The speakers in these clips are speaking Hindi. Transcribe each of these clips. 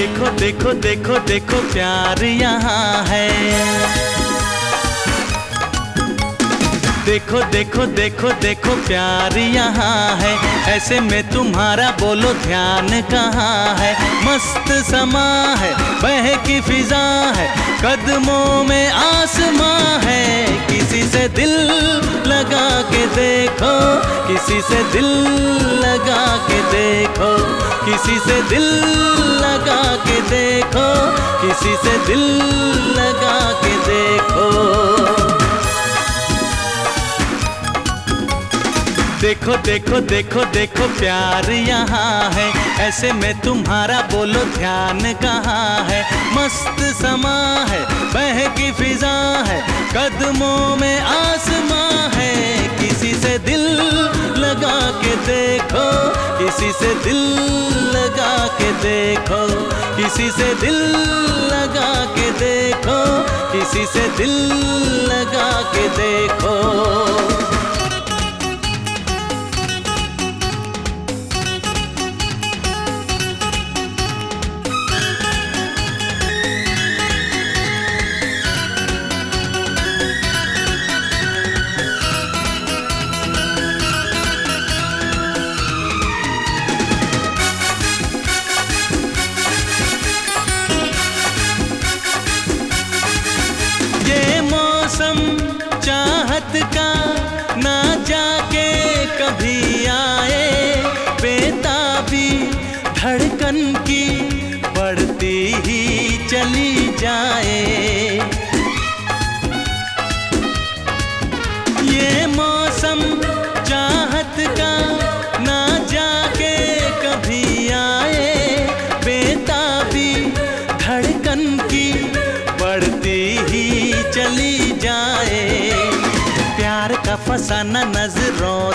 देखो देखो देखो देखो प्यार यहाँ है। देखो देखो देखो देखो प्यार यहाँ है। ऐसे में तुम्हारा बोलो ध्यान कहाँ है? मस्त समा है, बह की फिजा है। कदमों में आसमां है। किसी से दिल लगा के देखो, किसी से दिल लगा के देखो, किसी से दिल लगा के देखो, किसी से दिल लगा के देखो। देखो देखो देखो देखो, प्यार यहाँ ऐसे में तुम्हारा बोलो ध्यान कहाँ है? मस्त समा है बह की फिजा है, कदमों में आसमां है। किसी से दिल लगा के देखो, किसी से दिल लगा के देखो, किसी से दिल लगा के देखो, किसी से दिल लगा के देखो। बेताबी धड़कन की बढ़ती ही चली जाए। ये मौसम चाहत का ना जाके कभी आए। बेताबी धड़कन की बढ़ती ही चली जाए। प्यार का फसाना नज़रों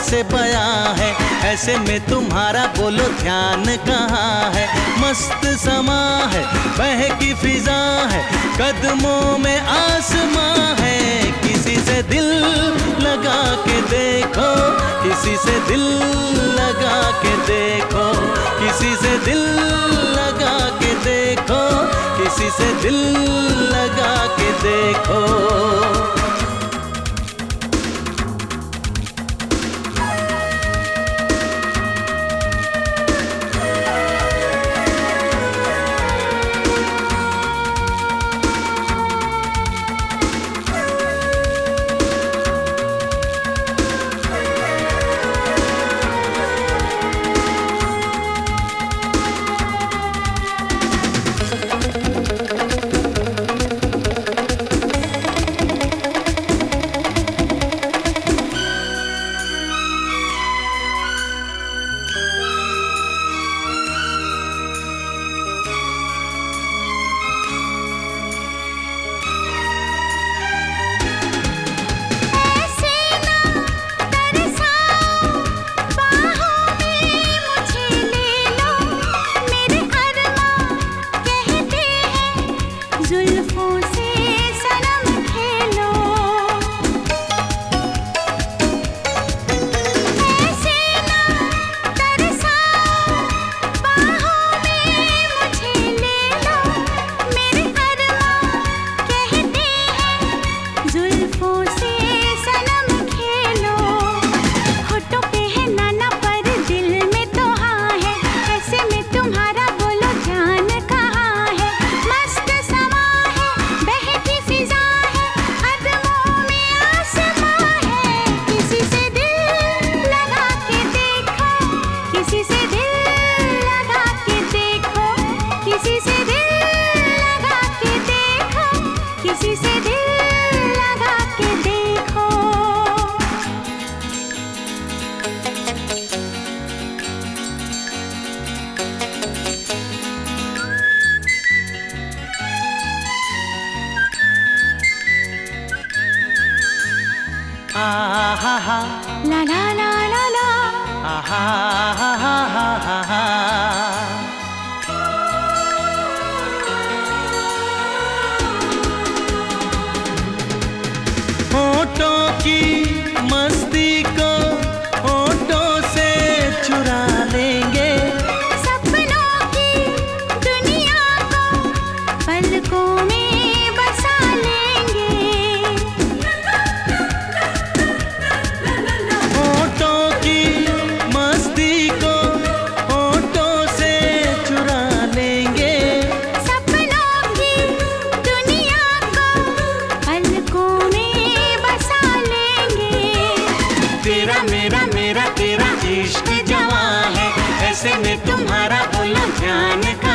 से बया है। ऐसे में तुम्हारा बोलो ध्यान कहाँ है? मस्त समा है, बह की फिजा है, कदमों में आसमां है। किसी से दिल लगा के देखो, किसी से दिल लगा के देखो, किसी से दिल लगा के देखो, किसी से दिल लगा के देखो। ఆహా లా లా లా లా ఆహా मेरा मेरा मेरा तेरा इश्क जवा है। ऐसे में तुम्हारा बोला ध्यान का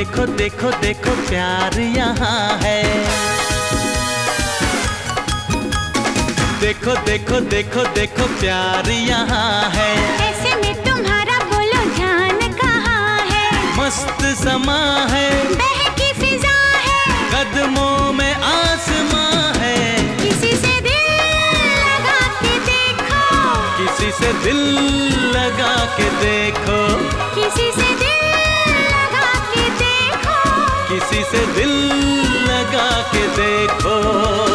देखो देखो देखो प्यार यहाँ है। देखो देखो देखो देखो प्यार यहाँ है। ऐसे में तुम्हारा बोलो जान कहाँ है? मस्त समा है। बहकी फिजा है। कदमों में आसमां है। किसी से दिल लगा के देखो। किसी से दिल किसी से दिल लगा के देखो।